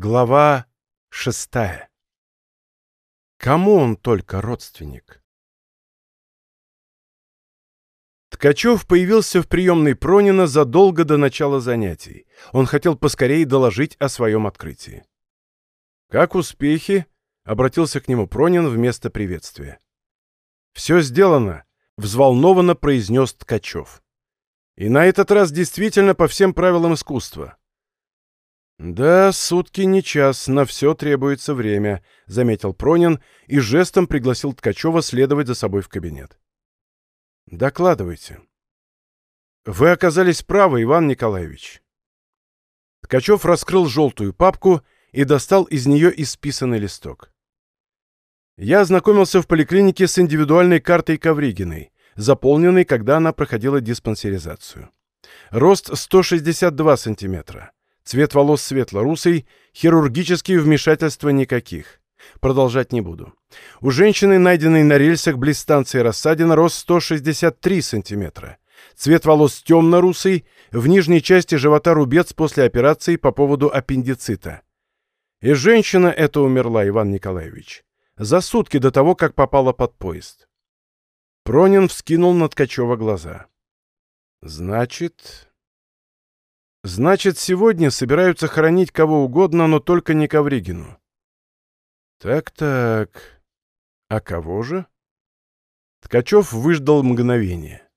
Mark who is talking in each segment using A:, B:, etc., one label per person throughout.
A: Глава шестая. Кому он только родственник? Ткачев появился в приемной Пронина задолго до начала занятий. Он хотел поскорее доложить о своем открытии. «Как успехи?» — обратился к нему Пронин вместо приветствия. «Все сделано», — взволнованно произнес Ткачев. «И на этот раз действительно по всем правилам искусства. «Да, сутки не час, на все требуется время», — заметил Пронин и жестом пригласил Ткачева следовать за собой в кабинет. «Докладывайте». «Вы оказались правы, Иван Николаевич». Ткачев раскрыл желтую папку и достал из нее исписанный листок. Я ознакомился в поликлинике с индивидуальной картой Ковригиной, заполненной, когда она проходила диспансеризацию. Рост 162 сантиметра. Цвет волос светло-русый, хирургические вмешательства никаких. Продолжать не буду. У женщины, найденной на рельсах близ станции Рассадина, рост 163 сантиметра. Цвет волос темно-русый, в нижней части живота рубец после операции по поводу аппендицита. И женщина эта умерла, Иван Николаевич, за сутки до того, как попала под поезд. Пронин вскинул на Ткачева глаза. «Значит, Значит, сегодня собираются хоронить кого угодно, но только не Ковригину. Так-так. А кого же? Ткачев выждал мгновение.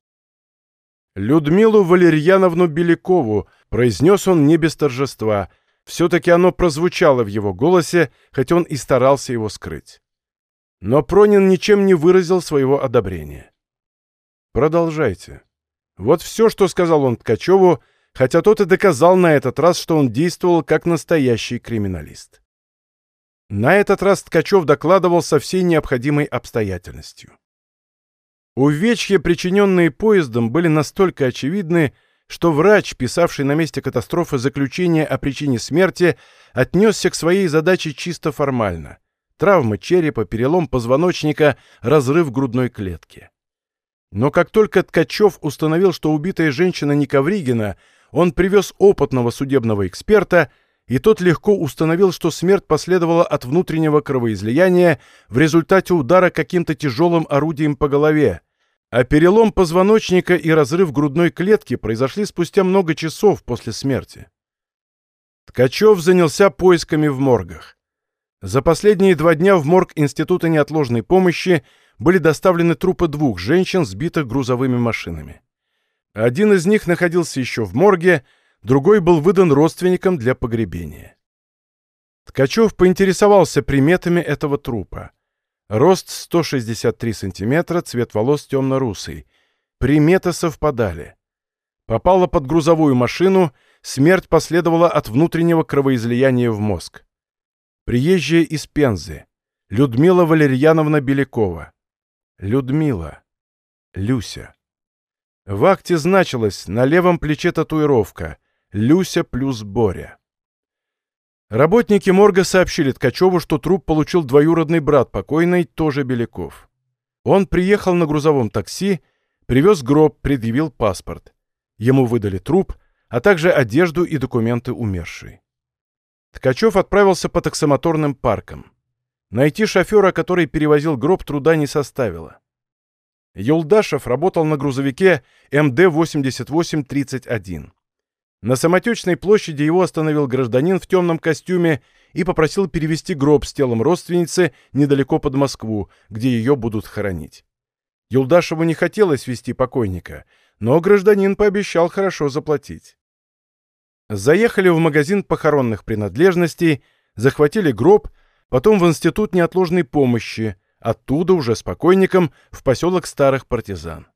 A: «Людмилу Валерьяновну Белякову», — произнес он не без торжества. Все-таки оно прозвучало в его голосе, хоть он и старался его скрыть. Но Пронин ничем не выразил своего одобрения. «Продолжайте. Вот все, что сказал он Ткачеву, хотя тот и доказал на этот раз, что он действовал как настоящий криминалист. На этот раз Ткачев докладывал со всей необходимой обстоятельностью. Увечья, причиненные поездом, были настолько очевидны, что врач, писавший на месте катастрофы заключение о причине смерти, отнесся к своей задаче чисто формально. Травма черепа, перелом позвоночника, разрыв грудной клетки. Но как только Ткачев установил, что убитая женщина не Ковригина, он привез опытного судебного эксперта, и тот легко установил, что смерть последовала от внутреннего кровоизлияния в результате удара каким-то тяжелым орудием по голове, а перелом позвоночника и разрыв грудной клетки произошли спустя много часов после смерти. Ткачев занялся поисками в моргах. За последние два дня в морг Института неотложной помощи были доставлены трупы двух женщин, сбитых грузовыми машинами. Один из них находился еще в морге, другой был выдан родственникам для погребения. Ткачев поинтересовался приметами этого трупа. Рост 163 сантиметра, цвет волос темно-русый. Приметы совпадали. Попала под грузовую машину, смерть последовала от внутреннего кровоизлияния в мозг. Приезжая из Пензы. Людмила Валерьяновна Белякова. Людмила. Люся. В акте значилось на левом плече татуировка «Люся плюс Боря». Работники морга сообщили Ткачеву, что труп получил двоюродный брат покойной, тоже Беляков. Он приехал на грузовом такси, привез гроб, предъявил паспорт. Ему выдали труп, а также одежду и документы умершей. Ткачев отправился по таксомоторным паркам. Найти шофера, который перевозил гроб, труда не составило. Юлдашев работал на грузовике МД-8831. На самотечной площади его остановил гражданин в темном костюме и попросил перевести гроб с телом родственницы недалеко под Москву, где ее будут хоронить. Юлдашеву не хотелось вести покойника, но гражданин пообещал хорошо заплатить. Заехали в магазин похоронных принадлежностей, захватили гроб, потом в институт неотложной помощи, Оттуда уже с покойником в поселок старых партизан.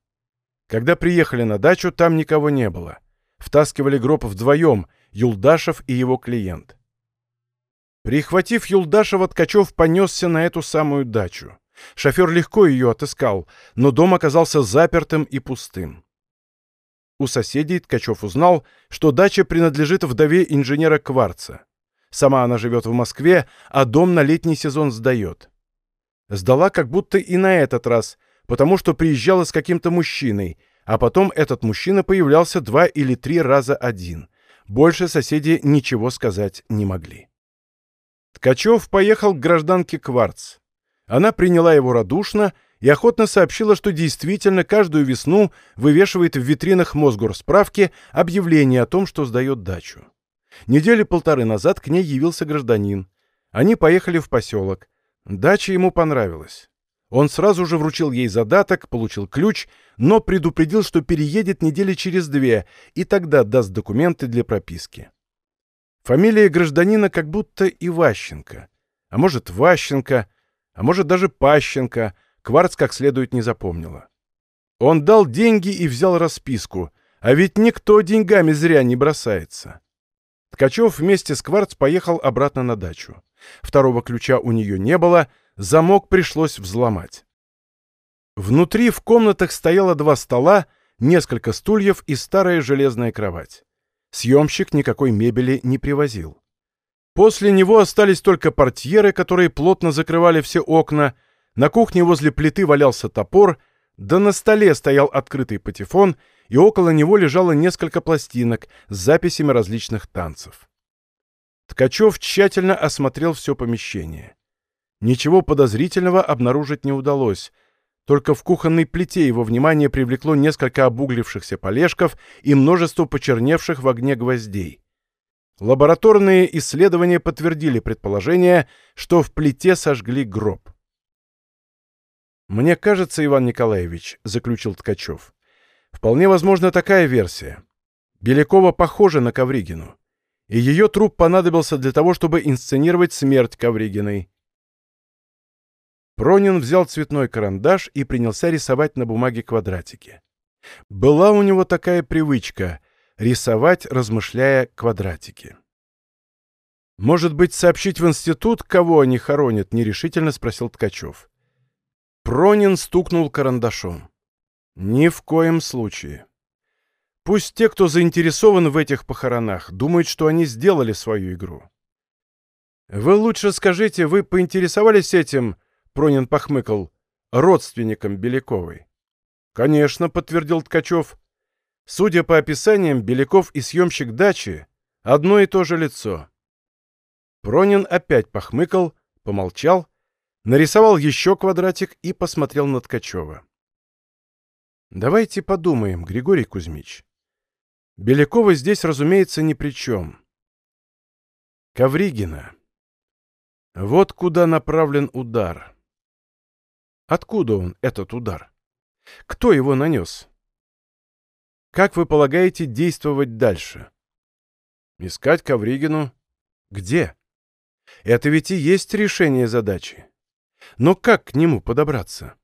A: Когда приехали на дачу, там никого не было. Втаскивали гроб вдвоем, Юлдашев и его клиент. Прихватив Юлдашева, Ткачев понесся на эту самую дачу. Шофер легко ее отыскал, но дом оказался запертым и пустым. У соседей Ткачев узнал, что дача принадлежит вдове инженера Кварца. Сама она живет в Москве, а дом на летний сезон сдает. Сдала как будто и на этот раз, потому что приезжала с каким-то мужчиной, а потом этот мужчина появлялся два или три раза один. Больше соседи ничего сказать не могли. Ткачев поехал к гражданке Кварц. Она приняла его радушно и охотно сообщила, что действительно каждую весну вывешивает в витринах Мосгорсправки объявление о том, что сдает дачу. Недели полторы назад к ней явился гражданин. Они поехали в поселок. Дача ему понравилась. Он сразу же вручил ей задаток, получил ключ, но предупредил, что переедет недели через две и тогда даст документы для прописки. Фамилия гражданина как будто Иващенко. А может, Ващенко, а может, даже Пащенко. Кварц как следует не запомнила. Он дал деньги и взял расписку, а ведь никто деньгами зря не бросается. Ткачев вместе с Кварц поехал обратно на дачу. Второго ключа у нее не было, замок пришлось взломать. Внутри в комнатах стояло два стола, несколько стульев и старая железная кровать. Съемщик никакой мебели не привозил. После него остались только портьеры, которые плотно закрывали все окна, на кухне возле плиты валялся топор, да на столе стоял открытый патефон, и около него лежало несколько пластинок с записями различных танцев. Ткачев тщательно осмотрел все помещение. Ничего подозрительного обнаружить не удалось — только в кухонной плите его внимание привлекло несколько обуглившихся полежков и множество почерневших в огне гвоздей. Лабораторные исследования подтвердили предположение, что в плите сожгли гроб. «Мне кажется, Иван Николаевич», — заключил Ткачев, — «вполне возможна такая версия. Белякова похожа на Ковригину, и ее труп понадобился для того, чтобы инсценировать смерть Ковригиной. Пронин взял цветной карандаш и принялся рисовать на бумаге квадратики. Была у него такая привычка — рисовать, размышляя квадратики. «Может быть, сообщить в институт, кого они хоронят?» — нерешительно спросил Ткачев. Пронин стукнул карандашом. «Ни в коем случае. Пусть те, кто заинтересован в этих похоронах, думают, что они сделали свою игру. Вы лучше скажите, вы поинтересовались этим Пронин похмыкал. Родственником Беляковой. «Конечно», — подтвердил Ткачев. «Судя по описаниям, Беляков и съемщик дачи — одно и то же лицо». Пронин опять похмыкал, помолчал, нарисовал еще квадратик и посмотрел на Ткачева. «Давайте подумаем, Григорий Кузьмич. Белякова здесь, разумеется, ни при чем. Ковригина. Вот куда направлен удар. Откуда он, этот удар? Кто его нанес? Как вы полагаете действовать дальше? Искать Ковригину? Где? Это ведь и есть решение задачи. Но как к нему подобраться?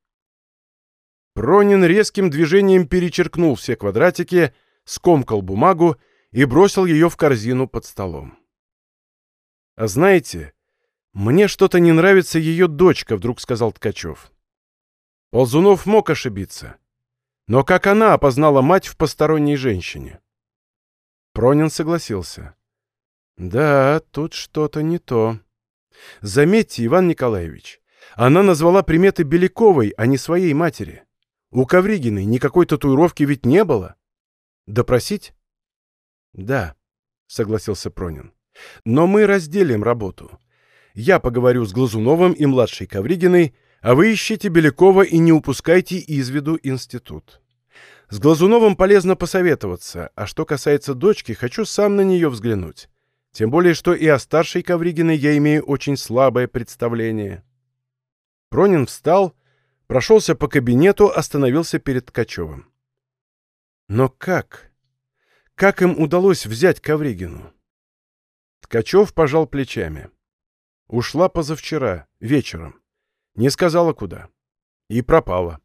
A: Пронин резким движением перечеркнул все квадратики, скомкал бумагу и бросил ее в корзину под столом. «А знаете, мне что-то не нравится ее дочка», — вдруг сказал Ткачев. Ползунов мог ошибиться. Но как она опознала мать в посторонней женщине? Пронин согласился. Да, тут что-то не то. Заметьте, Иван Николаевич, она назвала приметы Беляковой, а не своей матери. У Ковригиной никакой татуировки ведь не было. Допросить? Да, согласился Пронин. Но мы разделим работу. Я поговорю с Глазуновым и младшей Ковригиной, а вы ищите Белякова и не упускайте из виду институт. С Глазуновым полезно посоветоваться, а что касается дочки, хочу сам на нее взглянуть. Тем более, что и о старшей Ковригиной я имею очень слабое представление. Пронин встал, прошелся по кабинету, остановился перед Ткачевым. Но как? Как им удалось взять Ковригину? Ткачев пожал плечами. Ушла позавчера, вечером. Не сказала куда. И пропала.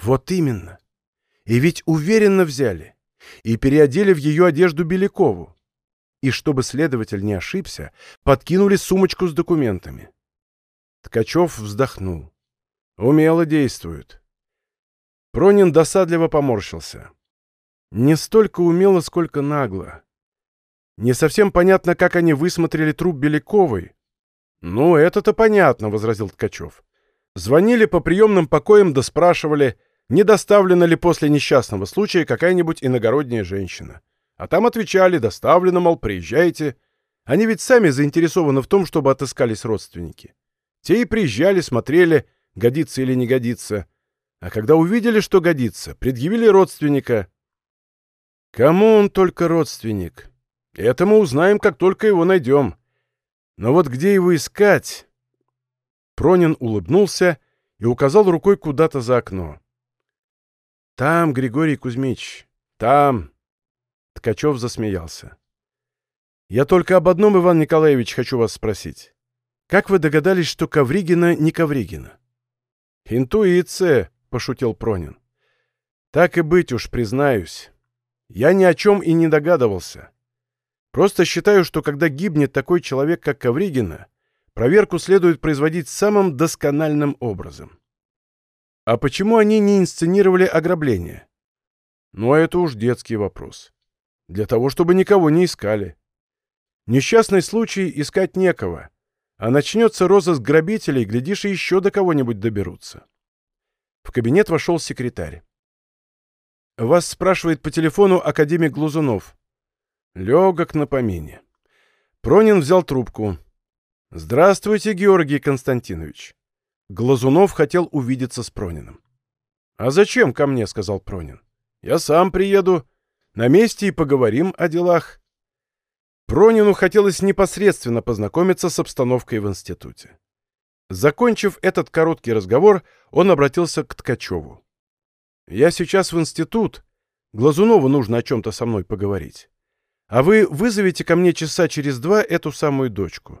A: Вот именно. И ведь уверенно взяли. И переодели в ее одежду Белякову. И чтобы следователь не ошибся, подкинули сумочку с документами. Ткачев вздохнул. Умело действуют. Пронин досадливо поморщился. Не столько умело, сколько нагло. Не совсем понятно, как они высмотрели труп Беляковой. «Ну, это-то понятно», — возразил Ткачев. Звонили по приемным покоям да спрашивали, не доставлена ли после несчастного случая какая-нибудь иногородняя женщина. А там отвечали, доставлено, мол, приезжайте. Они ведь сами заинтересованы в том, чтобы отыскались родственники. Те и приезжали, смотрели, годится или не годится. А когда увидели, что годится, предъявили родственника. Кому он только родственник? Это мы узнаем, как только его найдем. Но вот где его искать? Пронин улыбнулся и указал рукой куда-то за окно. «Там, Григорий Кузьмич, там!» Ткачев засмеялся. «Я только об одном, Иван Николаевич, хочу вас спросить. Как вы догадались, что Ковригина не Ковригина?» «Интуиция», — пошутил Пронин. «Так и быть уж, признаюсь. Я ни о чем и не догадывался. Просто считаю, что когда гибнет такой человек, как Ковригина, проверку следует производить самым доскональным образом. А почему они не инсценировали ограбление? Ну, а это уж детский вопрос. Для того, чтобы никого не искали. Несчастный случай искать некого. А начнется розыск грабителей, глядишь, и еще до кого-нибудь доберутся. В кабинет вошел секретарь. «Вас спрашивает по телефону академик Глузунов». Легок на помине. Пронин взял трубку. «Здравствуйте, Георгий Константинович». Глазунов хотел увидеться с Прониным. «А зачем ко мне?» — сказал Пронин. «Я сам приеду. На месте и поговорим о делах». Пронину хотелось непосредственно познакомиться с обстановкой в институте. Закончив этот короткий разговор, он обратился к Ткачеву. «Я сейчас в институт. Глазунову нужно о чем-то со мной поговорить. А вы вызовите ко мне часа через два эту самую дочку.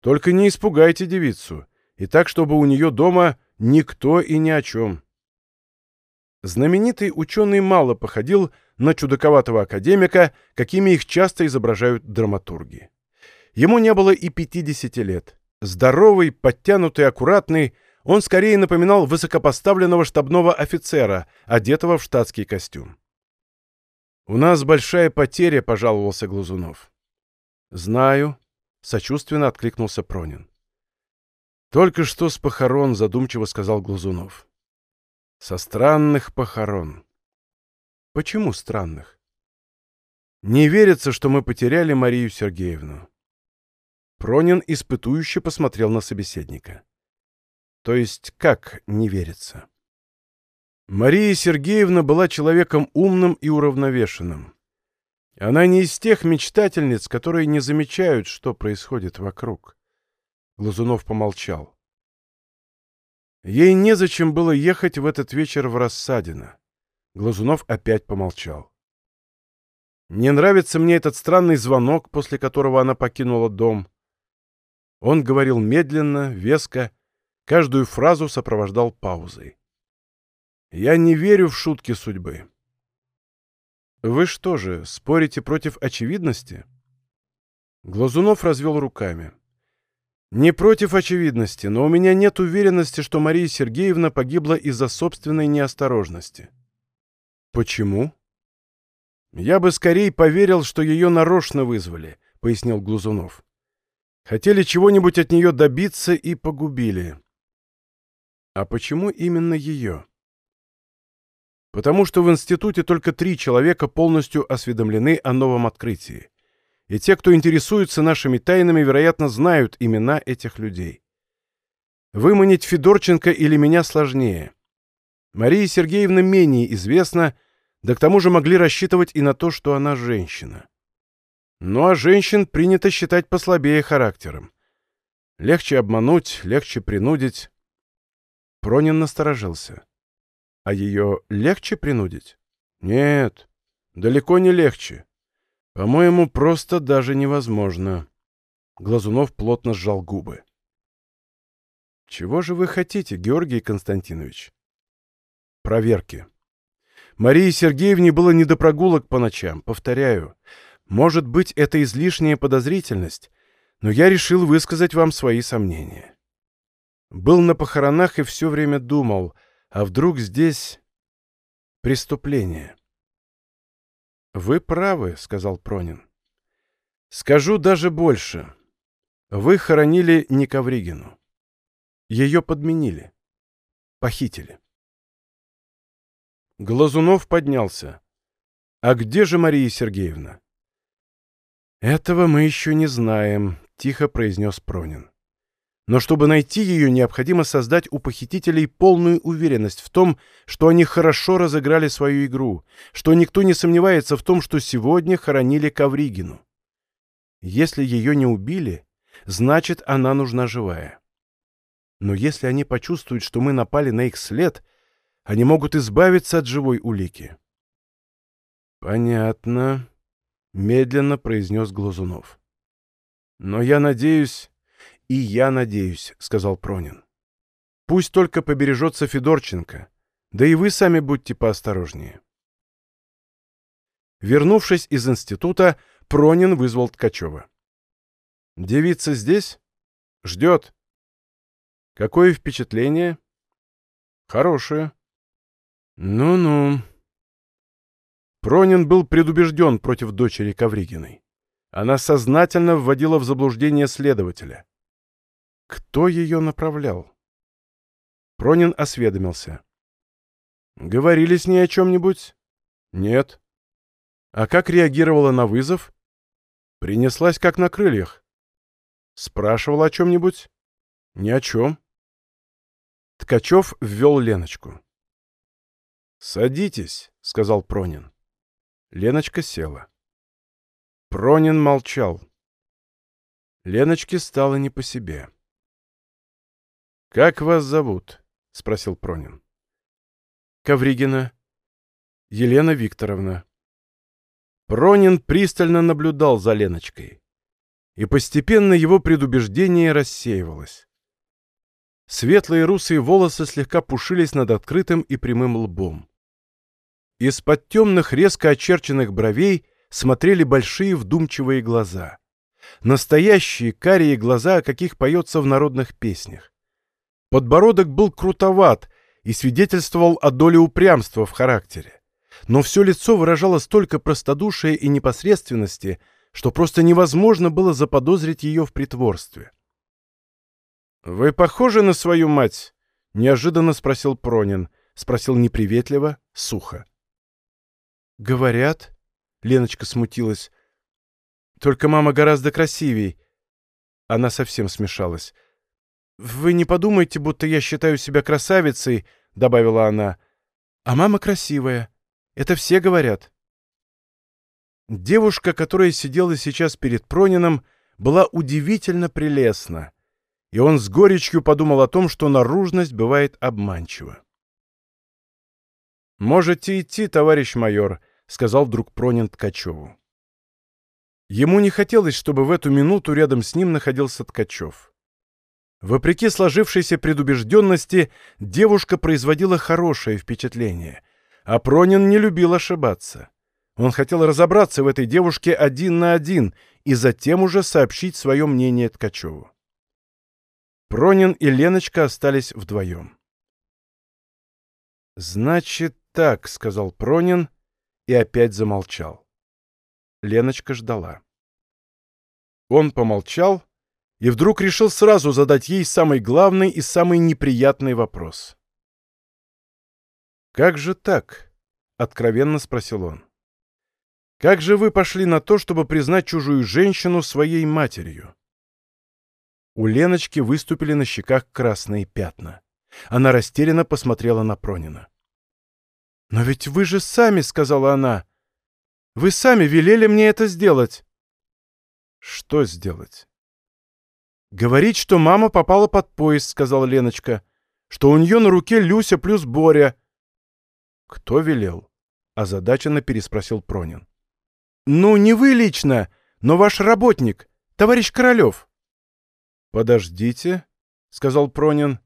A: Только не испугайте девицу, и так, чтобы у нее дома никто и ни о чем. Знаменитый ученый мало походил на чудаковатого академика, какими их часто изображают драматурги. Ему не было и 50 лет. Здоровый, подтянутый, аккуратный, он скорее напоминал высокопоставленного штабного офицера, одетого в штатский костюм. «У нас большая потеря», — пожаловался Глазунов. «Знаю», — сочувственно откликнулся Пронин. «Только что с похорон», — задумчиво сказал Глазунов. «Со странных похорон». «Почему странных?» «Не верится, что мы потеряли Марию Сергеевну». Пронин испытующе посмотрел на собеседника. «То есть как не верится?» Мария Сергеевна была человеком умным и уравновешенным. Она не из тех мечтательниц, которые не замечают, что происходит вокруг. Глазунов помолчал. Ей незачем было ехать в этот вечер в Рассадино. Глазунов опять помолчал. Не нравится мне этот странный звонок, после которого она покинула дом. Он говорил медленно, веско, каждую фразу сопровождал паузой. Я не верю в шутки судьбы. Вы что же, спорите против очевидности? Глазунов развел руками. Не против очевидности, но у меня нет уверенности, что Мария Сергеевна погибла из-за собственной неосторожности. Почему? Я бы скорее поверил, что ее нарочно вызвали, пояснил Глузунов. Хотели чего-нибудь от нее добиться и погубили. А почему именно ее? Потому что в институте только три человека полностью осведомлены о новом открытии и те, кто интересуется нашими тайнами, вероятно, знают имена этих людей. Выманить Федорченко или меня сложнее. Мария Сергеевна менее известна, да к тому же могли рассчитывать и на то, что она женщина. Ну а женщин принято считать послабее характером. Легче обмануть, легче принудить. Пронин насторожился. А ее легче принудить? Нет, далеко не легче. По-моему, просто даже невозможно. Глазунов плотно сжал губы. Чего же вы хотите, Георгий Константинович? Проверки. Марии Сергеевне было не до прогулок по ночам, повторяю. Может быть, это излишняя подозрительность, но я решил высказать вам свои сомнения. Был на похоронах и все время думал, а вдруг здесь преступление? «Вы правы», — сказал Пронин. «Скажу даже больше. Вы хоронили не Ковригину. Ее подменили. Похитили». Глазунов поднялся. «А где же Мария Сергеевна?» «Этого мы еще не знаем», — тихо произнес Пронин. «Но чтобы найти ее, необходимо создать у похитителей полную уверенность в том, что они хорошо разыграли свою игру, что никто не сомневается в том, что сегодня хоронили Ковригину. Если ее не убили, значит, она нужна живая. Но если они почувствуют, что мы напали на их след, они могут избавиться от живой улики». «Понятно», — медленно произнес Глазунов. «Но я надеюсь...» «И я надеюсь», — сказал Пронин. «Пусть только побережется Федорченко, да и вы сами будьте поосторожнее». Вернувшись из института, Пронин вызвал Ткачева. «Девица здесь? Ждет. Какое впечатление?» «Хорошее». «Ну-ну». Пронин был предубежден против дочери Ковригиной. Она сознательно вводила в заблуждение следователя. Кто ее направлял? Пронин осведомился. «Говорили с ней о чем-нибудь?» «Нет». «А как реагировала на вызов?» «Принеслась как на крыльях». «Спрашивала о чем-нибудь?» «Ни о чем». Ткачев ввел Леночку. «Садитесь», — сказал Пронин. Леночка села. Пронин молчал. Леночке стало не по себе. «Как вас зовут?» — спросил Пронин. «Ковригина. Елена Викторовна». Пронин пристально наблюдал за Леночкой. И постепенно его предубеждение рассеивалось. Светлые русые волосы слегка пушились над открытым и прямым лбом. Из-под темных, резко очерченных бровей смотрели большие вдумчивые глаза. Настоящие карие глаза, о каких поется в народных песнях. Подбородок был крутоват и свидетельствовал о доле упрямства в характере. Но все лицо выражало столько простодушия и непосредственности, что просто невозможно было заподозрить ее в притворстве. «Вы похожи на свою мать?» — неожиданно спросил Пронин. Спросил неприветливо, сухо. «Говорят...» — Леночка смутилась. «Только мама гораздо красивей». Она совсем смешалась. «Вы не подумайте, будто я считаю себя красавицей», — добавила она. «А мама красивая. Это все говорят». Девушка, которая сидела сейчас перед Пронином, была удивительно прелестна, и он с горечью подумал о том, что наружность бывает обманчива. «Можете идти, товарищ майор», — сказал вдруг Пронин Ткачеву. Ему не хотелось, чтобы в эту минуту рядом с ним находился Ткачев. Вопреки сложившейся предубежденности, девушка производила хорошее впечатление, а Пронин не любил ошибаться. Он хотел разобраться в этой девушке один на один и затем уже сообщить свое мнение Ткачеву. Пронин и Леночка остались вдвоем. «Значит так», — сказал Пронин и опять замолчал. Леночка ждала. Он помолчал и вдруг решил сразу задать ей самый главный и самый неприятный вопрос. «Как же так?» — откровенно спросил он. «Как же вы пошли на то, чтобы признать чужую женщину своей матерью?» У Леночки выступили на щеках красные пятна. Она растерянно посмотрела на Пронина. «Но ведь вы же сами», — сказала она. «Вы сами велели мне это сделать». «Что сделать?» «Говорить, что мама попала под поезд», — сказала Леночка. «Что у нее на руке Люся плюс Боря». «Кто велел?» — озадаченно переспросил Пронин. «Ну, не вы лично, но ваш работник, товарищ Королев». «Подождите», — сказал Пронин.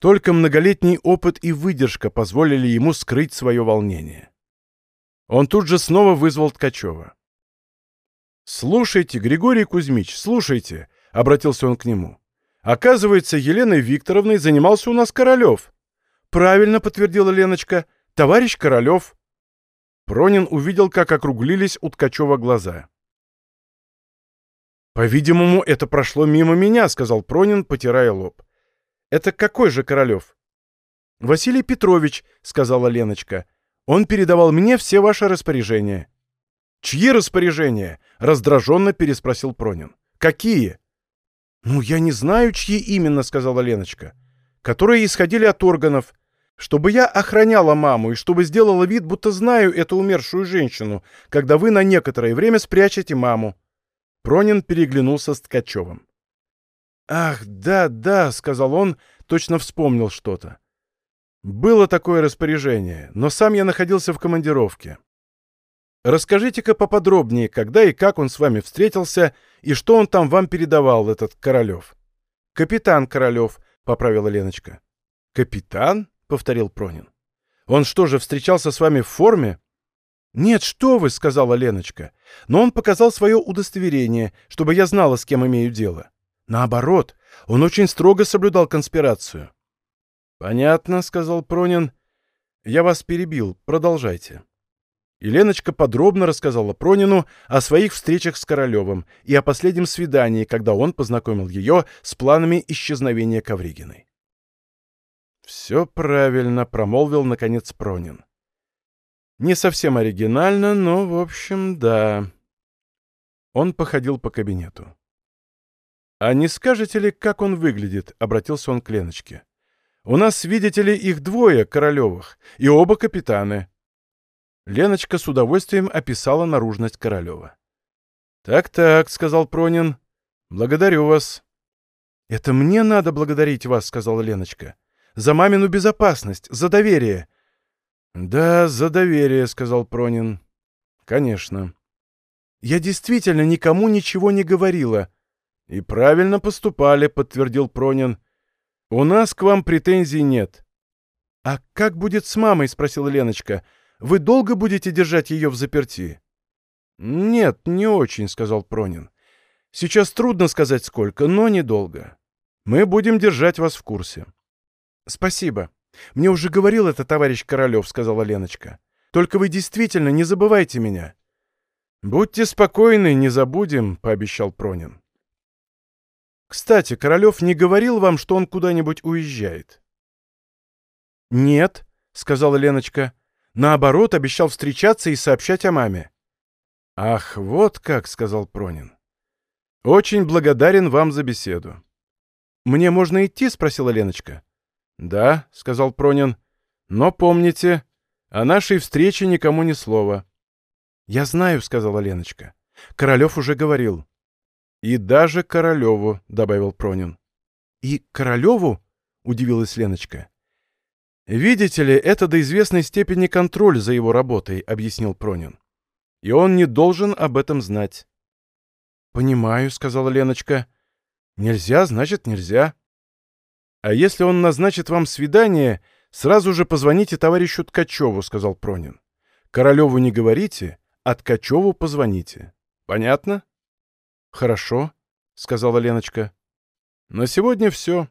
A: Только многолетний опыт и выдержка позволили ему скрыть свое волнение. Он тут же снова вызвал Ткачева. «Слушайте, Григорий Кузьмич, слушайте», — обратился он к нему. «Оказывается, Еленой Викторовной занимался у нас Королев». «Правильно», — подтвердила Леночка, — «товарищ Королев». Пронин увидел, как округлились у Ткачева глаза. «По-видимому, это прошло мимо меня», — сказал Пронин, потирая лоб. Это какой же Королев? Василий Петрович, сказала Леночка. Он передавал мне все ваши распоряжения. «Чьи распоряжения?» — раздраженно переспросил Пронин. «Какие?» «Ну, я не знаю, чьи именно», — сказала Леночка. «Которые исходили от органов. Чтобы я охраняла маму и чтобы сделала вид, будто знаю эту умершую женщину, когда вы на некоторое время спрячете маму». Пронин переглянулся с Ткачевым. «Ах, да, да», — сказал он, точно вспомнил что-то. «Было такое распоряжение, но сам я находился в командировке. Расскажите-ка поподробнее, когда и как он с вами встретился, и что он там вам передавал, этот Королев. Капитан Королев, — поправила Леночка. Капитан? — повторил Пронин. Он что же, встречался с вами в форме? Нет, что вы, — сказала Леночка. Но он показал свое удостоверение, чтобы я знала, с кем имею дело. Наоборот, он очень строго соблюдал конспирацию. Понятно, — сказал Пронин. Я вас перебил. Продолжайте. И подробно рассказала Пронину о своих встречах с Королевым и о последнем свидании, когда он познакомил ее с планами исчезновения Ковригиной. «Все правильно», — промолвил, наконец, Пронин. «Не совсем оригинально, но, в общем, да». Он походил по кабинету. «А не скажете ли, как он выглядит?» — обратился он к Леночке. «У нас, видите ли, их двое, Королевых, и оба капитаны». Леночка с удовольствием описала наружность Королева. «Так-так», — сказал Пронин, — «благодарю вас». «Это мне надо благодарить вас», — сказала Леночка. «За мамину безопасность, за доверие». «Да, за доверие», — сказал Пронин. «Конечно». «Я действительно никому ничего не говорила». «И правильно поступали», — подтвердил Пронин. «У нас к вам претензий нет». «А как будет с мамой?» — спросила Леночка. Вы долго будете держать ее в заперти?» «Нет, не очень», — сказал Пронин. «Сейчас трудно сказать сколько, но недолго. Мы будем держать вас в курсе». «Спасибо. Мне уже говорил это товарищ Королев», — сказала Леночка. «Только вы действительно не забывайте меня». «Будьте спокойны, не забудем», — пообещал Пронин. «Кстати, Королев не говорил вам, что он куда-нибудь уезжает?» «Нет», — сказала Леночка. Наоборот, обещал встречаться и сообщать о маме. «Ах, вот как», — сказал Пронин. «Очень благодарен вам за беседу». «Мне можно идти?» — спросила Леночка. «Да», — сказал Пронин. «Но помните, о нашей встрече никому ни слова». «Я знаю», — сказала Леночка. «Королев уже говорил». «И даже Королеву», — добавил Пронин. «И Королеву?» — удивилась Леночка. «Видите ли, это до известной степени контроль за его работой», — объяснил Пронин. «И он не должен об этом знать». «Понимаю», — сказала Леночка. «Нельзя, значит, нельзя». «А если он назначит вам свидание, сразу же позвоните товарищу Ткачеву», — сказал Пронин. «Королеву не говорите, а Ткачеву позвоните. Понятно?» «Хорошо», — сказала Леночка. «На сегодня все.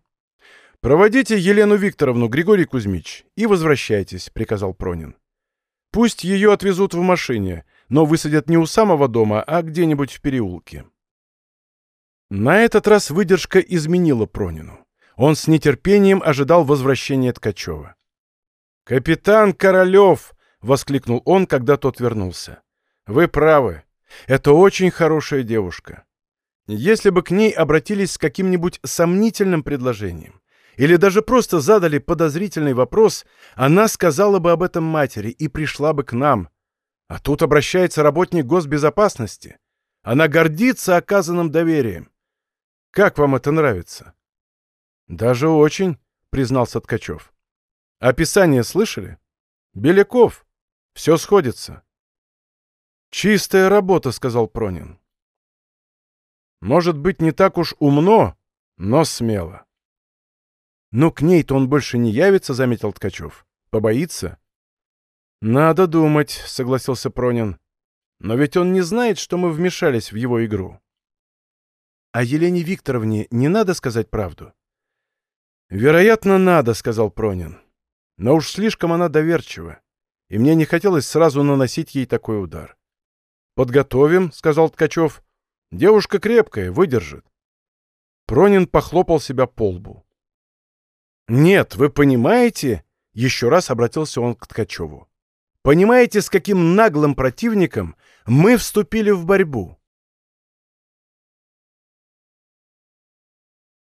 A: «Проводите Елену Викторовну, Григорий Кузьмич, и возвращайтесь», — приказал Пронин. «Пусть ее отвезут в машине, но высадят не у самого дома, а где-нибудь в переулке». На этот раз выдержка изменила Пронину. Он с нетерпением ожидал возвращения Ткачева. «Капитан Королев!» — воскликнул он, когда тот вернулся. «Вы правы. Это очень хорошая девушка. Если бы к ней обратились с каким-нибудь сомнительным предложением, или даже просто задали подозрительный вопрос, она сказала бы об этом матери и пришла бы к нам. А тут обращается работник госбезопасности. Она гордится оказанным доверием. Как вам это нравится? Даже очень, признался Ткачев. Описание слышали? Беляков. Все сходится. Чистая работа, сказал Пронин. Может быть, не так уж умно, но смело. «Но к ней-то он больше не явится», — заметил Ткачев. «Побоится?» «Надо думать», — согласился Пронин. «Но ведь он не знает, что мы вмешались в его игру». «А Елене Викторовне не надо сказать правду?» «Вероятно, надо», — сказал Пронин. «Но уж слишком она доверчива, и мне не хотелось сразу наносить ей такой удар». «Подготовим», — сказал Ткачев. «Девушка крепкая, выдержит». Пронин похлопал себя по лбу. «Нет, вы понимаете?» — еще раз обратился он к Ткачеву. Понимаете, с каким наглым противником мы вступили в борьбу?